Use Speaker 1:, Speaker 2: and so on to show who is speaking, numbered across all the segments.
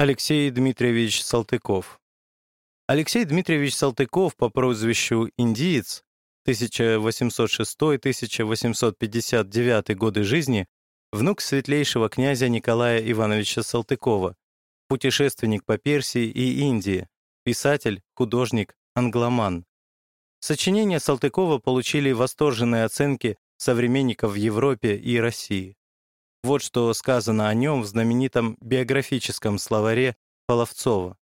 Speaker 1: Алексей Дмитриевич Салтыков Алексей Дмитриевич Салтыков по прозвищу «Индиец» 1806-1859 годы жизни, внук светлейшего князя Николая Ивановича Салтыкова, путешественник по Персии и Индии, писатель, художник, англоман. Сочинения Салтыкова получили восторженные оценки современников в Европе и России. Вот что сказано о нем в знаменитом биографическом словаре Половцова.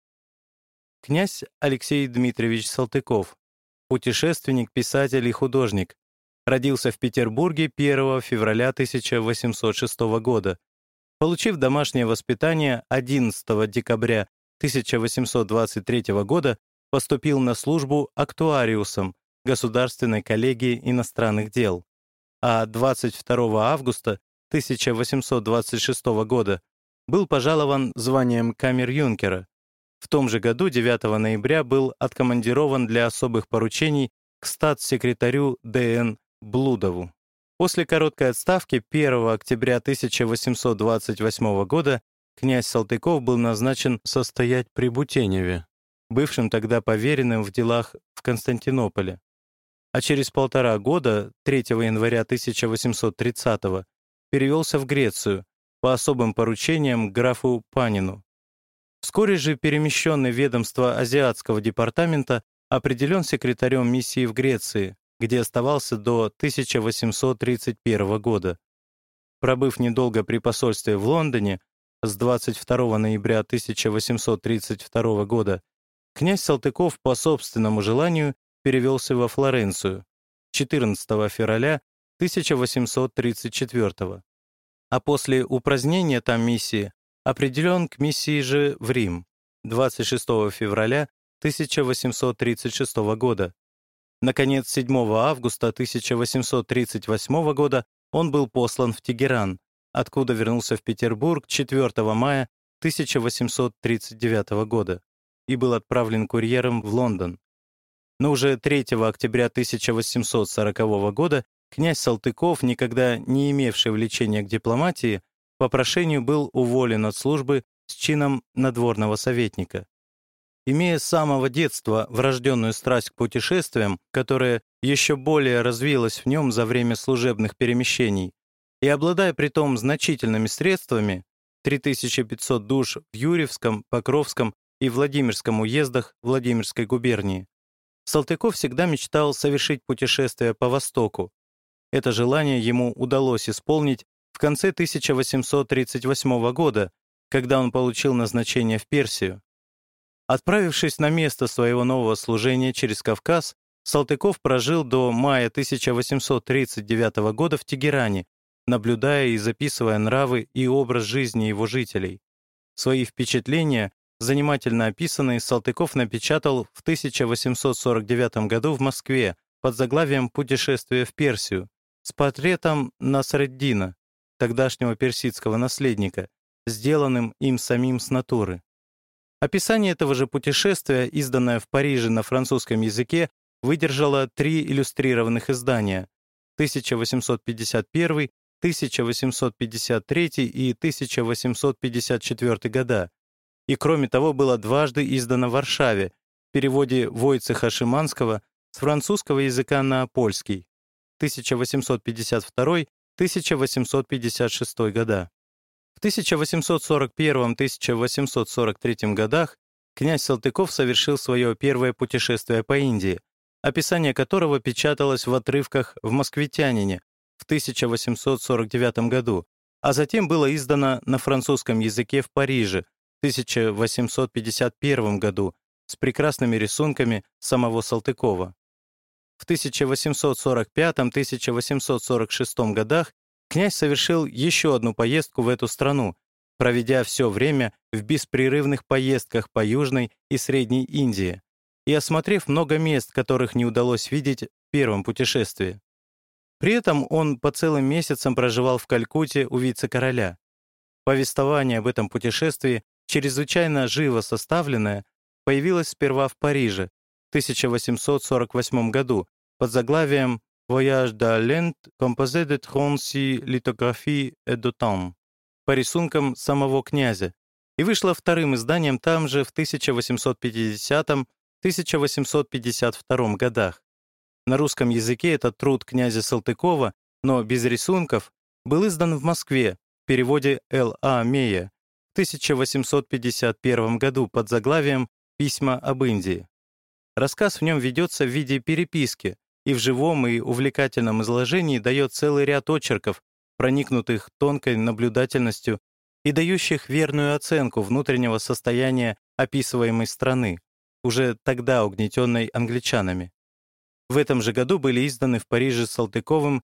Speaker 1: Князь Алексей Дмитриевич Салтыков, путешественник, писатель и художник, родился в Петербурге 1 февраля 1806 года. Получив домашнее воспитание 11 декабря 1823 года, поступил на службу актуариусом Государственной коллегии иностранных дел, а 22 августа 1826 года был пожалован званием камер-юнкера, в том же году, 9 ноября, был откомандирован для особых поручений к статс-секретарю Д.Н. Блудову. После короткой отставки 1 октября 1828 года князь Салтыков был назначен состоять при Бутеневе, бывшим тогда поверенным в делах в Константинополе. А через полтора года, 3 января 1830 перевелся в Грецию по особым поручениям графу Панину. Вскоре же перемещенный ведомство Азиатского департамента определен секретарем миссии в Греции, где оставался до 1831 года. Пробыв недолго при посольстве в Лондоне, с 22 ноября 1832 года, князь Салтыков по собственному желанию перевелся во Флоренцию 14 февраля 1834 а после упразднения там миссии определен к миссии же в Рим 26 февраля 1836 года. Наконец, 7 августа 1838 года он был послан в Тегеран, откуда вернулся в Петербург 4 мая 1839 года и был отправлен курьером в Лондон. Но уже 3 октября 1840 года князь Салтыков, никогда не имевший влечения к дипломатии, по прошению был уволен от службы с чином надворного советника. Имея с самого детства врожденную страсть к путешествиям, которая еще более развилась в нем за время служебных перемещений, и обладая при том значительными средствами, 3500 душ в Юрьевском, Покровском и Владимирском уездах Владимирской губернии, Салтыков всегда мечтал совершить путешествие по Востоку. Это желание ему удалось исполнить в конце 1838 года, когда он получил назначение в Персию. Отправившись на место своего нового служения через Кавказ, Салтыков прожил до мая 1839 года в Тегеране, наблюдая и записывая нравы и образ жизни его жителей. Свои впечатления, занимательно описанные, Салтыков напечатал в 1849 году в Москве под заглавием «Путешествие в Персию» с портретом Насреддина, тогдашнего персидского наследника, сделанным им самим с натуры. Описание этого же путешествия, изданное в Париже на французском языке, выдержало три иллюстрированных издания 1851, 1853 и 1854 года, и кроме того было дважды издано в Варшаве в переводе Войцеха Шиманского с французского языка на польский 1852 1856 года. В 1841-1843 годах князь Салтыков совершил свое первое путешествие по Индии, описание которого печаталось в отрывках в «Москвитянине» в 1849 году, а затем было издано на французском языке в Париже в 1851 году с прекрасными рисунками самого Салтыкова. В 1845-1846 годах князь совершил еще одну поездку в эту страну, проведя все время в беспрерывных поездках по Южной и Средней Индии и осмотрев много мест, которых не удалось видеть в первом путешествии. При этом он по целым месяцам проживал в Калькутте у вице-короля. Повествование об этом путешествии, чрезвычайно живо составленное, появилось сперва в Париже, 1848 году под заглавием «Voyage d'Alent, composé de 36 lithographies et temps» по рисункам самого князя, и вышла вторым изданием там же в 1850-1852 годах. На русском языке этот труд князя Салтыкова, но без рисунков, был издан в Москве в переводе Л.А. Мея в 1851 году под заглавием «Письма об Индии». Рассказ в нем ведется в виде переписки и в живом и увлекательном изложении дает целый ряд очерков, проникнутых тонкой наблюдательностью и дающих верную оценку внутреннего состояния описываемой страны, уже тогда угнетенной англичанами. В этом же году были изданы в Париже Салтыковым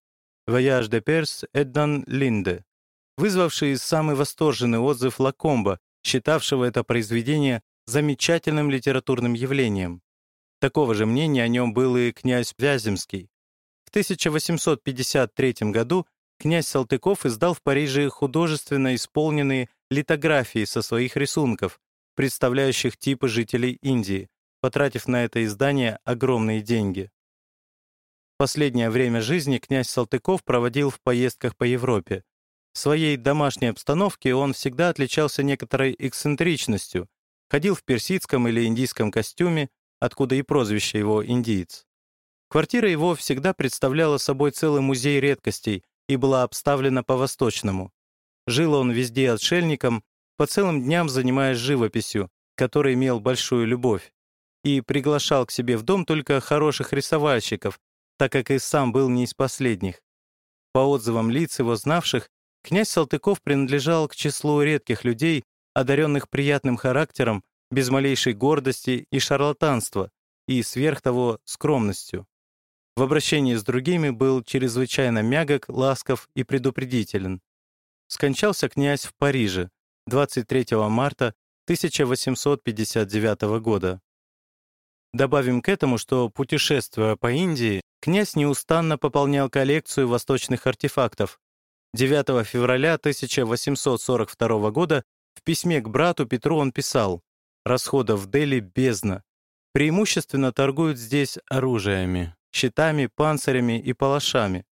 Speaker 1: «Voyage de Perse Эддан Линде», вызвавший самый восторженный отзыв Лакомба, считавшего это произведение замечательным литературным явлением. Такого же мнения о нем был и князь Вяземский. В 1853 году князь Салтыков издал в Париже художественно исполненные литографии со своих рисунков, представляющих типы жителей Индии, потратив на это издание огромные деньги. Последнее время жизни князь Салтыков проводил в поездках по Европе. В своей домашней обстановке он всегда отличался некоторой эксцентричностью, ходил в персидском или индийском костюме, откуда и прозвище его «индиец». Квартира его всегда представляла собой целый музей редкостей и была обставлена по-восточному. Жил он везде отшельником, по целым дням занимаясь живописью, которой имел большую любовь, и приглашал к себе в дом только хороших рисовальщиков, так как и сам был не из последних. По отзывам лиц его знавших, князь Салтыков принадлежал к числу редких людей, одаренных приятным характером, без малейшей гордости и шарлатанства, и сверх того скромностью. В обращении с другими был чрезвычайно мягок, ласков и предупредителен. Скончался князь в Париже 23 марта 1859 года. Добавим к этому, что, путешествуя по Индии, князь неустанно пополнял коллекцию восточных артефактов. 9 февраля 1842 года в письме к брату Петру он писал «Расходов Дели бездна. Преимущественно торгуют здесь оружиями, щитами, панцирями и палашами,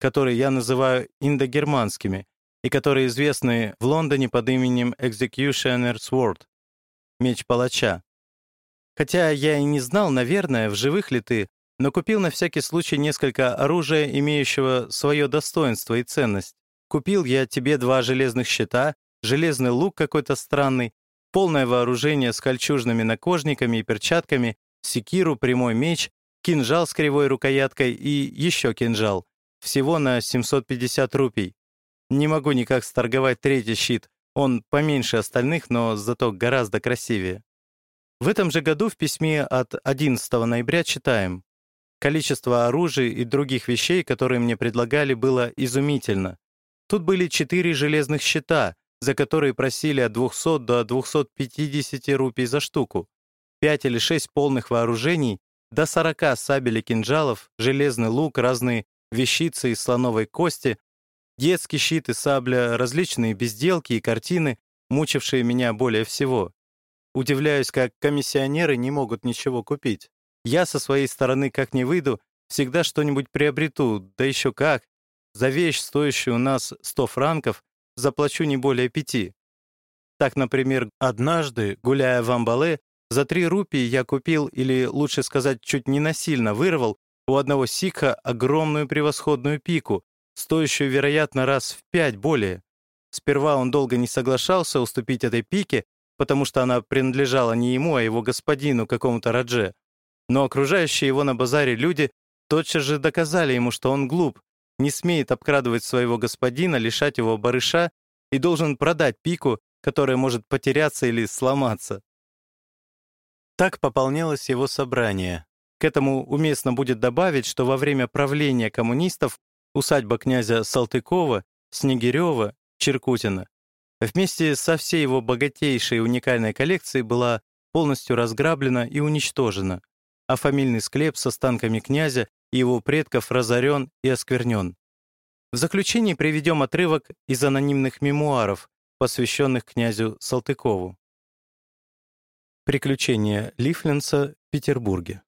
Speaker 1: которые я называю индогерманскими и которые известны в Лондоне под именем Executioner Sword — меч палача. Хотя я и не знал, наверное, в живых ли ты, но купил на всякий случай несколько оружия, имеющего свое достоинство и ценность. Купил я тебе два железных щита, железный лук какой-то странный, полное вооружение с кольчужными накожниками и перчатками, секиру, прямой меч, кинжал с кривой рукояткой и еще кинжал. Всего на 750 рупий. Не могу никак сторговать третий щит. Он поменьше остальных, но зато гораздо красивее. В этом же году в письме от 11 ноября читаем «Количество оружия и других вещей, которые мне предлагали, было изумительно. Тут были четыре железных щита, за которые просили от 200 до 250 рупий за штуку, пять или шесть полных вооружений, до 40 сабель и кинжалов, железный лук, разные вещицы из слоновой кости, детский щит и сабля, различные безделки и картины, мучившие меня более всего. Удивляюсь, как комиссионеры не могут ничего купить. Я со своей стороны, как не выйду, всегда что-нибудь приобрету, да еще как. За вещь, стоящую у нас 100 франков, заплачу не более пяти. Так, например, однажды, гуляя в Амбале, за три рупии я купил, или лучше сказать, чуть не насильно вырвал, у одного сикха огромную превосходную пику, стоящую, вероятно, раз в пять более. Сперва он долго не соглашался уступить этой пике, потому что она принадлежала не ему, а его господину, какому-то Радже. Но окружающие его на базаре люди тотчас же доказали ему, что он глуп, не смеет обкрадывать своего господина, лишать его барыша и должен продать пику, которая может потеряться или сломаться. Так пополнялось его собрание. К этому уместно будет добавить, что во время правления коммунистов усадьба князя Салтыкова, Снегирева, Черкутина вместе со всей его богатейшей уникальной коллекцией была полностью разграблена и уничтожена, а фамильный склеп с останками князя и его предков разорен и осквернен. В заключении приведем отрывок из анонимных мемуаров, посвященных князю Салтыкову. Приключения Лифленса в Петербурге.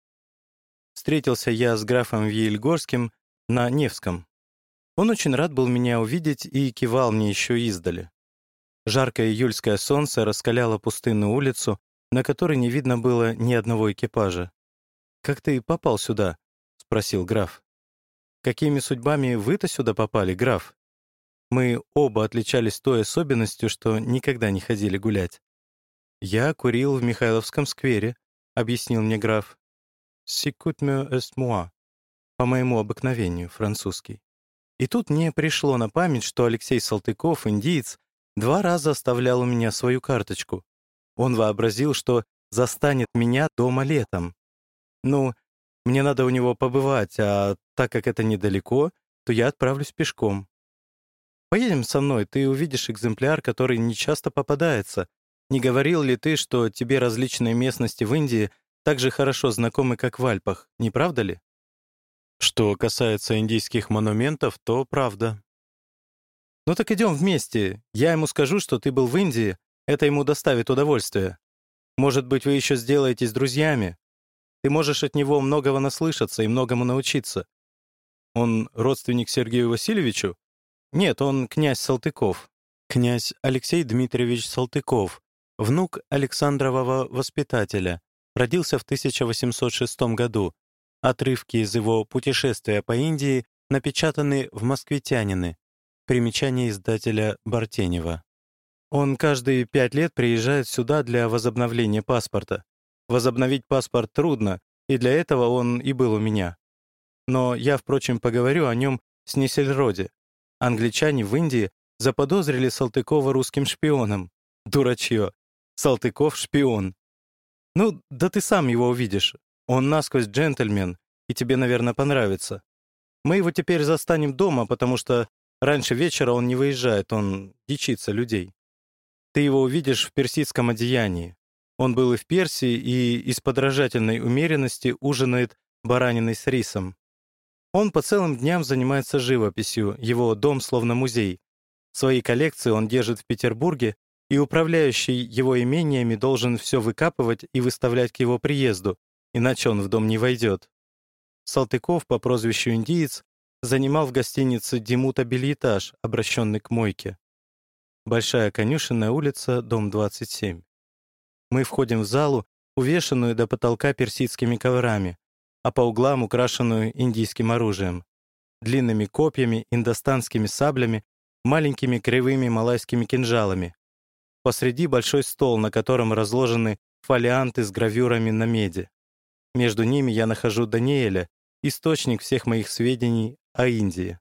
Speaker 1: Встретился я с графом Виельгорским на Невском. Он очень рад был меня увидеть и кивал мне еще издали. Жаркое июльское солнце раскаляло пустынную улицу, на которой не видно было ни одного экипажа. «Как ты попал сюда?» — спросил граф. «Какими судьбами вы-то сюда попали, граф?» Мы оба отличались той особенностью, что никогда не ходили гулять. «Я курил в Михайловском сквере», — объяснил мне граф. «Сикут me est moi», по моему обыкновению, французский. И тут мне пришло на память, что Алексей Салтыков, индиец, два раза оставлял у меня свою карточку. Он вообразил, что застанет меня дома летом. Ну, мне надо у него побывать, а так как это недалеко, то я отправлюсь пешком. Поедем со мной, ты увидишь экземпляр, который нечасто попадается. Не говорил ли ты, что тебе различные местности в Индии так же хорошо знакомы, как в Альпах, не правда ли? Что касается индийских монументов, то правда. «Ну так идем вместе. Я ему скажу, что ты был в Индии. Это ему доставит удовольствие. Может быть, вы еще сделаетесь друзьями. Ты можешь от него многого наслышаться и многому научиться. Он родственник Сергею Васильевичу? Нет, он князь Салтыков. Князь Алексей Дмитриевич Салтыков, внук Александрового воспитателя, родился в 1806 году, Отрывки из его «Путешествия по Индии» напечатаны в «Москвитянины». Примечание издателя Бартенева. Он каждые пять лет приезжает сюда для возобновления паспорта. Возобновить паспорт трудно, и для этого он и был у меня. Но я, впрочем, поговорю о нем с Несельроде. Англичане в Индии заподозрили Салтыкова русским шпионом. Дурачье. Салтыков — шпион. Ну, да ты сам его увидишь. Он насквозь джентльмен, и тебе, наверное, понравится. Мы его теперь застанем дома, потому что раньше вечера он не выезжает, он дичится людей. Ты его увидишь в персидском одеянии. Он был и в Персии, и из подражательной умеренности ужинает бараниной с рисом. Он по целым дням занимается живописью, его дом словно музей. Свои коллекции он держит в Петербурге, и управляющий его имениями должен все выкапывать и выставлять к его приезду, иначе он в дом не войдет. Салтыков по прозвищу «Индиец» занимал в гостинице Димута бельетаж, обращенный к мойке. Большая конюшенная улица, дом 27. Мы входим в залу, увешанную до потолка персидскими коврами, а по углам украшенную индийским оружием, длинными копьями, индостанскими саблями, маленькими кривыми малайскими кинжалами. Посреди большой стол, на котором разложены фолианты с гравюрами на меди. Между ними я нахожу Даниэля, источник всех моих сведений о Индии.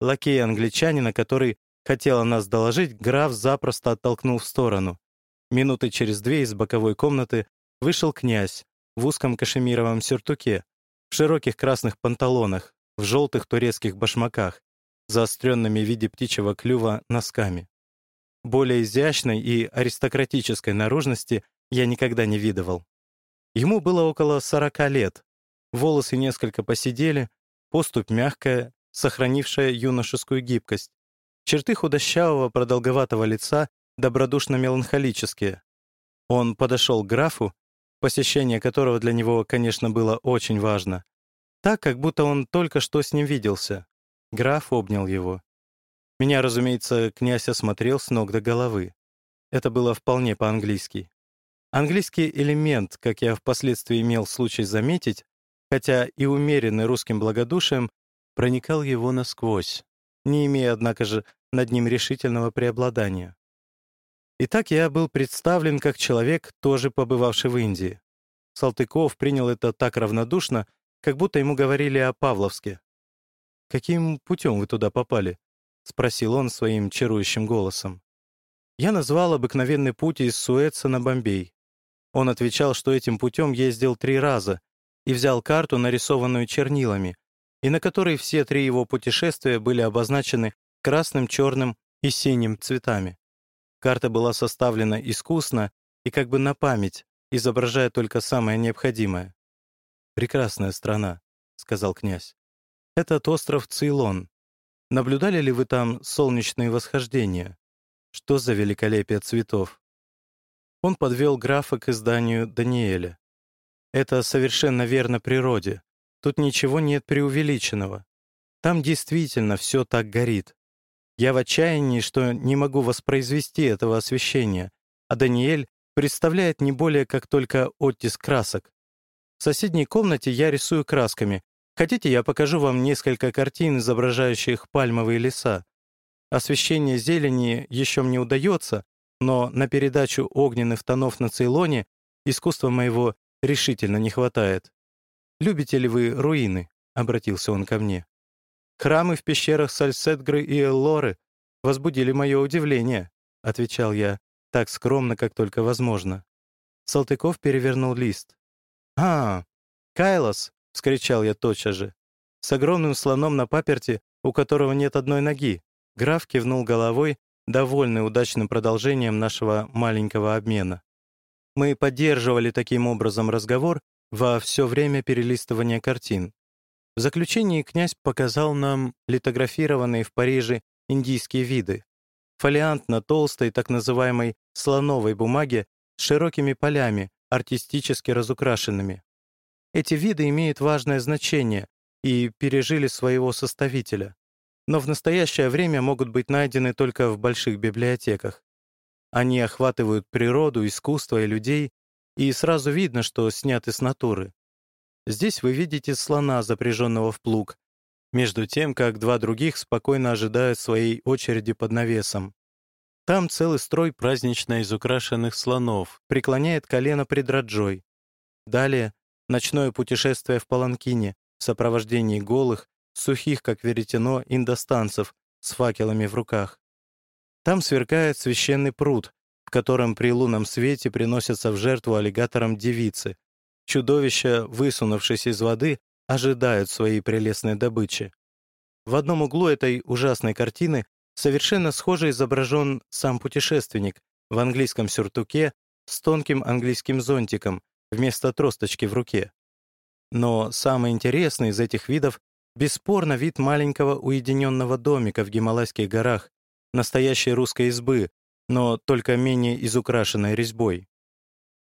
Speaker 1: Лакей англичанина, который хотел о нас доложить, граф запросто оттолкнул в сторону. Минуты через две из боковой комнаты вышел князь в узком кашемировом сюртуке, в широких красных панталонах, в желтых турецких башмаках, заостренными в виде птичьего клюва носками. Более изящной и аристократической наружности я никогда не видывал. Ему было около 40 лет. Волосы несколько посидели, поступь мягкая, сохранившая юношескую гибкость. Черты худощавого, продолговатого лица добродушно-меланхолические. Он подошел к графу, посещение которого для него, конечно, было очень важно. Так, как будто он только что с ним виделся. Граф обнял его. Меня, разумеется, князь осмотрел с ног до головы. Это было вполне по-английски. Английский элемент, как я впоследствии имел случай заметить, хотя и умеренный русским благодушием, проникал его насквозь, не имея, однако же, над ним решительного преобладания. Итак, я был представлен как человек, тоже побывавший в Индии. Салтыков принял это так равнодушно, как будто ему говорили о Павловске. «Каким путем вы туда попали?» — спросил он своим чарующим голосом. Я назвал обыкновенный путь из Суэца на Бомбей. Он отвечал, что этим путем ездил три раза и взял карту, нарисованную чернилами, и на которой все три его путешествия были обозначены красным, черным и синим цветами. Карта была составлена искусно и как бы на память, изображая только самое необходимое. «Прекрасная страна», — сказал князь. «Этот остров Цейлон. Наблюдали ли вы там солнечные восхождения? Что за великолепие цветов? Он подвел графа к изданию Даниэля. Это совершенно верно природе. Тут ничего нет преувеличенного. Там действительно все так горит. Я в отчаянии, что не могу воспроизвести этого освещения, а Даниэль представляет не более как только оттиск красок. В соседней комнате я рисую красками. Хотите, я покажу вам несколько картин, изображающих пальмовые леса. Освещение зелени еще мне удается, но на передачу огненных тонов на Цейлоне искусства моего решительно не хватает. «Любите ли вы руины?» — обратился он ко мне. «Храмы в пещерах Сальсетгры и Эллоры возбудили мое удивление», — отвечал я, так скромно, как только возможно. Салтыков перевернул лист. «А, Кайлос!» — вскричал я тотчас же. «С огромным слоном на паперти, у которого нет одной ноги». Граф кивнул головой, довольный удачным продолжением нашего маленького обмена. Мы поддерживали таким образом разговор во все время перелистывания картин. В заключении князь показал нам литографированные в Париже индийские виды. Фолиант на толстой, так называемой слоновой бумаге с широкими полями, артистически разукрашенными. Эти виды имеют важное значение и пережили своего составителя, но в настоящее время могут быть найдены только в больших библиотеках. Они охватывают природу, искусство и людей, и сразу видно, что сняты с натуры. Здесь вы видите слона, запряженного в плуг, между тем, как два других спокойно ожидают своей очереди под навесом. Там целый строй празднично изукрашенных слонов преклоняет колено пред Раджой. Далее — ночное путешествие в Паланкине в сопровождении голых, сухих, как веретено, индостанцев с факелами в руках. Там сверкает священный пруд, в котором при лунном свете приносятся в жертву аллигаторам девицы. Чудовища, высунувшись из воды, ожидают своей прелестной добычи. В одном углу этой ужасной картины совершенно схоже изображен сам путешественник в английском сюртуке с тонким английским зонтиком вместо тросточки в руке. Но самый интересный из этих видов бесспорно вид маленького уединенного домика в Гималайских горах, настоящей русской избы, но только менее изукрашенной резьбой.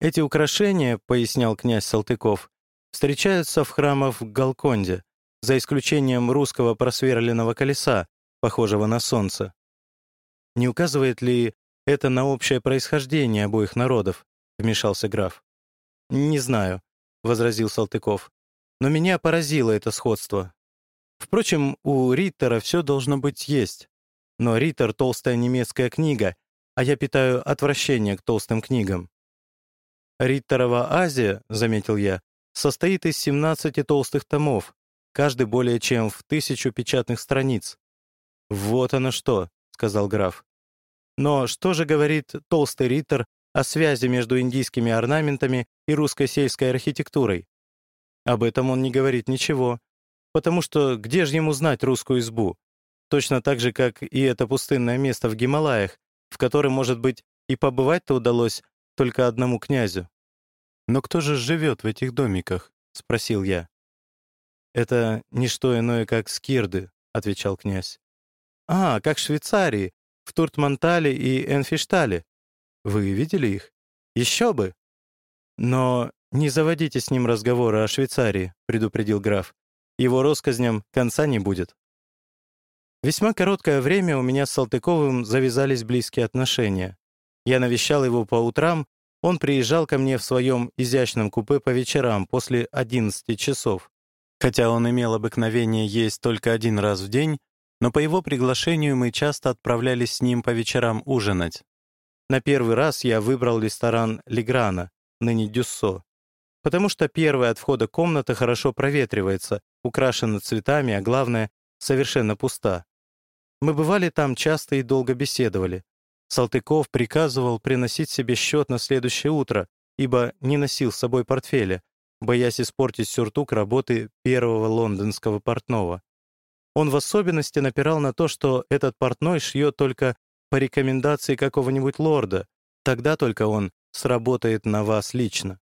Speaker 1: Эти украшения, пояснял князь Салтыков, встречаются в храмах в Галконде, за исключением русского просверленного колеса, похожего на солнце. Не указывает ли это на общее происхождение обоих народов? Вмешался граф. Не знаю, возразил Салтыков. Но меня поразило это сходство. Впрочем, у Риттера все должно быть есть. Но Риттер — толстая немецкая книга, а я питаю отвращение к толстым книгам. Риттерова Азия, заметил я, состоит из 17 толстых томов, каждый более чем в тысячу печатных страниц. «Вот оно что», — сказал граф. Но что же говорит толстый Риттер о связи между индийскими орнаментами и русской сельской архитектурой? Об этом он не говорит ничего, потому что где же ему знать русскую избу? Точно так же, как и это пустынное место в Гималаях, в котором, может быть, и побывать-то удалось только одному князю. «Но кто же живет в этих домиках?» — спросил я. «Это не что иное, как скирды», — отвечал князь. «А, как в Швейцарии, в Туртмантале и Энфиштале. Вы видели их? Еще бы!» «Но не заводите с ним разговора о Швейцарии», — предупредил граф. «Его россказням конца не будет». Весьма короткое время у меня с Салтыковым завязались близкие отношения. Я навещал его по утрам, он приезжал ко мне в своем изящном купе по вечерам после 11 часов. Хотя он имел обыкновение есть только один раз в день, но по его приглашению мы часто отправлялись с ним по вечерам ужинать. На первый раз я выбрал ресторан Леграна, ныне Дюссо, потому что первая от входа комната хорошо проветривается, украшена цветами, а главное, совершенно пуста. Мы бывали там часто и долго беседовали. Салтыков приказывал приносить себе счет на следующее утро, ибо не носил с собой портфеля, боясь испортить сюртук работы первого лондонского портного. Он в особенности напирал на то, что этот портной шьет только по рекомендации какого-нибудь лорда, тогда только он сработает на вас лично.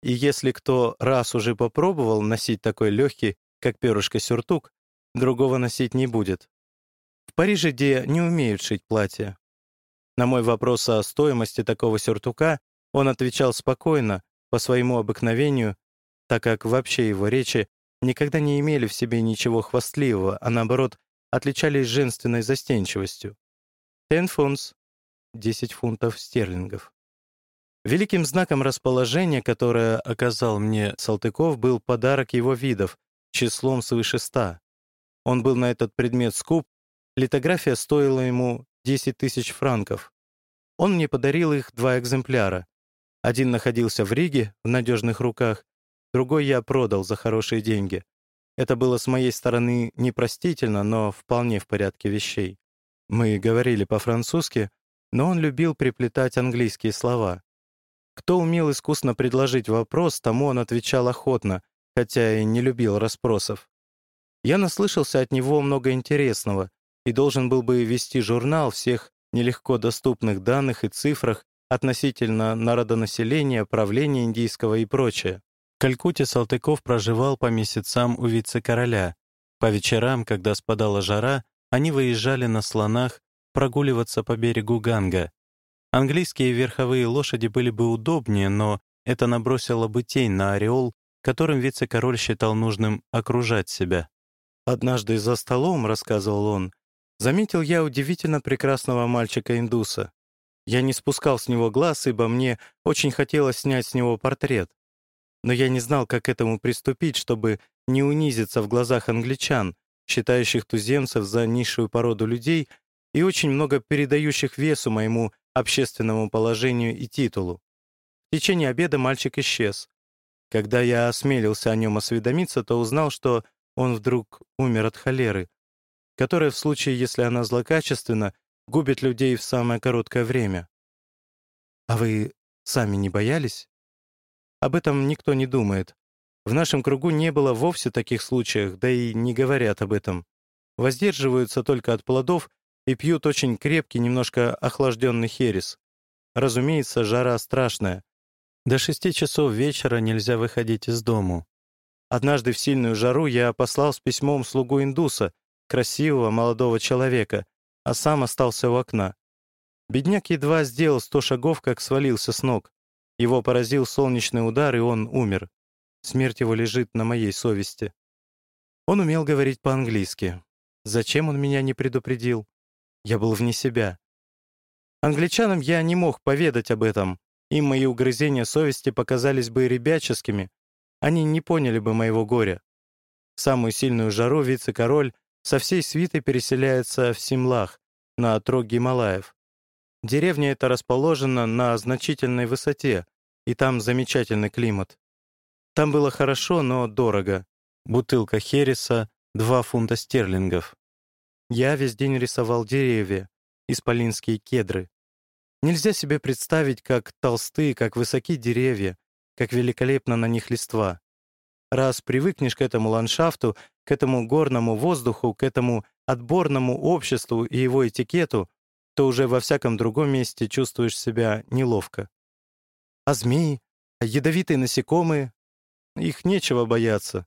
Speaker 1: И если кто раз уже попробовал носить такой легкий, как перышко сюртук, другого носить не будет. В Париже, где не умеют шить платья. На мой вопрос о стоимости такого сюртука он отвечал спокойно, по своему обыкновению, так как вообще его речи никогда не имели в себе ничего хвастливого, а наоборот, отличались женственной застенчивостью. «Ten funds» — 10 фунтов стерлингов. Великим знаком расположения, которое оказал мне Салтыков, был подарок его видов, числом свыше ста. Он был на этот предмет скуп, литография стоила ему 10 тысяч франков. Он мне подарил их два экземпляра. Один находился в Риге, в надежных руках, другой я продал за хорошие деньги. Это было с моей стороны непростительно, но вполне в порядке вещей. Мы говорили по-французски, но он любил приплетать английские слова. Кто умел искусно предложить вопрос, тому он отвечал охотно, хотя и не любил расспросов. Я наслышался от него много интересного и должен был бы вести журнал всех нелегко доступных данных и цифрах относительно народонаселения, правления индийского и прочее. В Калькутте Салтыков проживал по месяцам у вице-короля. По вечерам, когда спадала жара, они выезжали на слонах прогуливаться по берегу Ганга. Английские верховые лошади были бы удобнее, но это набросило бы тень на ореол, которым вице-король считал нужным окружать себя. «Однажды за столом, — рассказывал он, — заметил я удивительно прекрасного мальчика-индуса. Я не спускал с него глаз, ибо мне очень хотелось снять с него портрет. Но я не знал, как к этому приступить, чтобы не унизиться в глазах англичан, считающих туземцев за низшую породу людей и очень много передающих весу моему общественному положению и титулу. В течение обеда мальчик исчез. Когда я осмелился о нем осведомиться, то узнал, что он вдруг умер от холеры, которая в случае, если она злокачественна, губит людей в самое короткое время. А вы сами не боялись? Об этом никто не думает. В нашем кругу не было вовсе таких случаев, да и не говорят об этом. Воздерживаются только от плодов и пьют очень крепкий, немножко охлажденный херес. Разумеется, жара страшная. До шести часов вечера нельзя выходить из дому. Однажды в сильную жару я послал с письмом слугу индуса, красивого молодого человека, а сам остался у окна. Бедняк едва сделал сто шагов, как свалился с ног. Его поразил солнечный удар, и он умер. Смерть его лежит на моей совести. Он умел говорить по-английски. Зачем он меня не предупредил? Я был вне себя. Англичанам я не мог поведать об этом. Им мои угрызения совести показались бы ребяческими. Они не поняли бы моего горя. В самую сильную жару вице-король со всей свитой переселяется в Симлах, на отрог Гималаев. Деревня эта расположена на значительной высоте, и там замечательный климат. Там было хорошо, но дорого. Бутылка хереса — 2 фунта стерлингов. Я весь день рисовал деревья, исполинские кедры. Нельзя себе представить, как толстые, как высоки деревья, как великолепно на них листва. Раз привыкнешь к этому ландшафту, к этому горному воздуху, к этому отборному обществу и его этикету, то уже во всяком другом месте чувствуешь себя неловко. А змеи, а ядовитые насекомые? Их нечего бояться.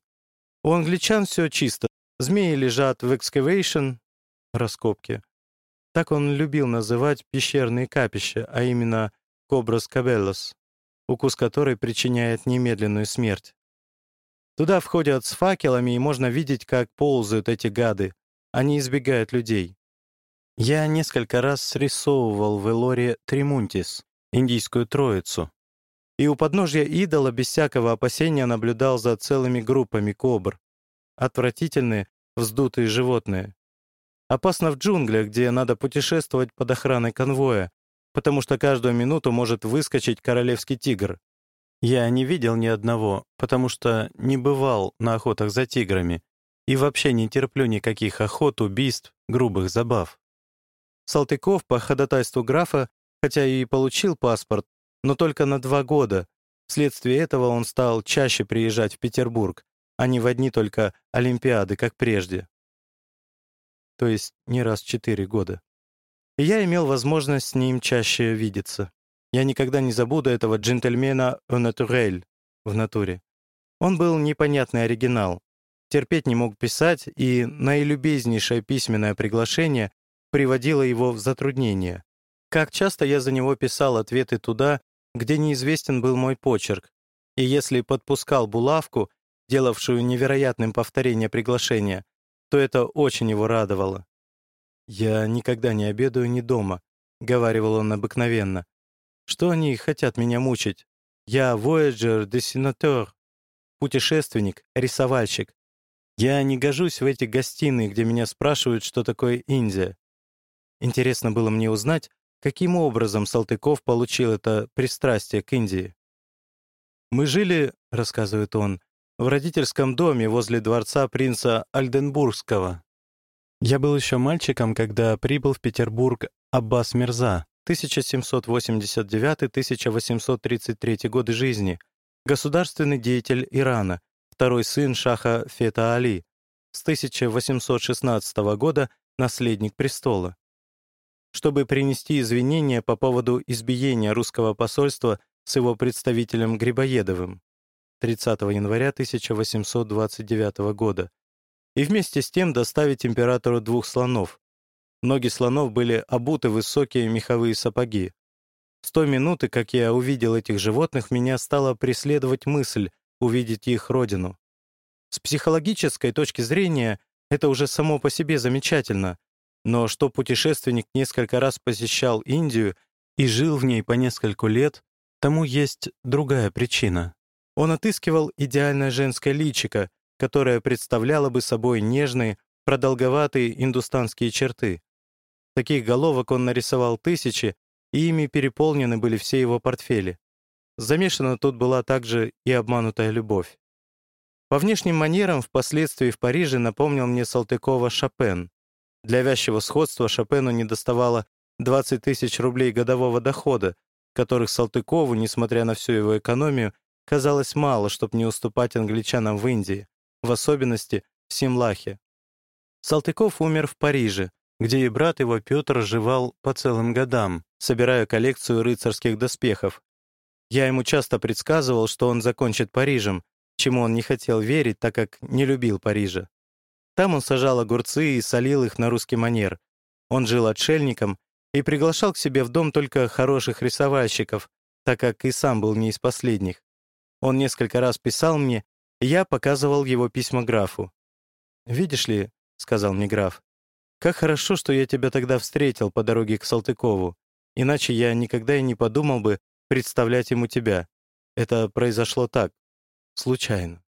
Speaker 1: У англичан все чисто. Змеи лежат в excavation, раскопки. Так он любил называть пещерные капища, а именно «коброс кабеллос», укус которой причиняет немедленную смерть. Туда входят с факелами, и можно видеть, как ползают эти гады. Они избегают людей. Я несколько раз срисовывал в Элоре Тримунтис, индийскую троицу, и у подножья идола без всякого опасения наблюдал за целыми группами кобр. Отвратительные, вздутые животные. Опасно в джунглях, где надо путешествовать под охраной конвоя, потому что каждую минуту может выскочить королевский тигр. Я не видел ни одного, потому что не бывал на охотах за тиграми и вообще не терплю никаких охот, убийств, грубых забав. Салтыков по ходатайству графа, хотя и получил паспорт, но только на два года. Вследствие этого он стал чаще приезжать в Петербург, а не в одни только Олимпиады, как прежде то есть не раз в четыре года. И я имел возможность с ним чаще видеться. Я никогда не забуду этого джентльмена au naturel, в натуре. Он был непонятный оригинал, терпеть не мог писать, и наилюбезнейшее письменное приглашение приводило его в затруднение. Как часто я за него писал ответы туда, где неизвестен был мой почерк, и если подпускал булавку, делавшую невероятным повторение приглашения, то это очень его радовало. «Я никогда не обедаю ни дома», — говаривал он обыкновенно. «Что они хотят меня мучить? Я voyager, dessinateur, путешественник, рисовальщик. Я не гожусь в эти гостиные, где меня спрашивают, что такое Индия. Интересно было мне узнать, каким образом Салтыков получил это пристрастие к Индии. «Мы жили, — рассказывает он, — в родительском доме возле дворца принца Альденбургского. Я был еще мальчиком, когда прибыл в Петербург Аббас Мирза, 1789-1833 годы жизни, государственный деятель Ирана, второй сын шаха Фета Али, с 1816 года наследник престола. Чтобы принести извинения по поводу избиения русского посольства с его представителем Грибоедовым. 30 января 1829 года, и вместе с тем доставить императору двух слонов. Ноги слонов были обуты высокие меховые сапоги. С той минуты, как я увидел этих животных, меня стала преследовать мысль увидеть их родину. С психологической точки зрения это уже само по себе замечательно, но что путешественник несколько раз посещал Индию и жил в ней по нескольку лет, тому есть другая причина. Он отыскивал идеальное женское личико, которая представляла бы собой нежные, продолговатые индустанские черты. Таких головок он нарисовал тысячи, и ими переполнены были все его портфели. Замешана тут была также и обманутая любовь. По внешним манерам впоследствии в Париже напомнил мне Салтыкова Шопен. Для вязчего сходства Шопену недоставало 20 тысяч рублей годового дохода, которых Салтыкову, несмотря на всю его экономию, казалось мало, чтобы не уступать англичанам в Индии в особенности в Симлахе. Салтыков умер в Париже, где и брат его Петр жевал по целым годам, собирая коллекцию рыцарских доспехов. Я ему часто предсказывал, что он закончит Парижем, чему он не хотел верить, так как не любил Парижа. Там он сажал огурцы и солил их на русский манер. Он жил отшельником и приглашал к себе в дом только хороших рисовальщиков, так как и сам был не из последних. Он несколько раз писал мне я показывал его письма графу. «Видишь ли», — сказал мне граф, «как хорошо, что я тебя тогда встретил по дороге к Салтыкову, иначе я никогда и не подумал бы представлять ему тебя. Это произошло так, случайно».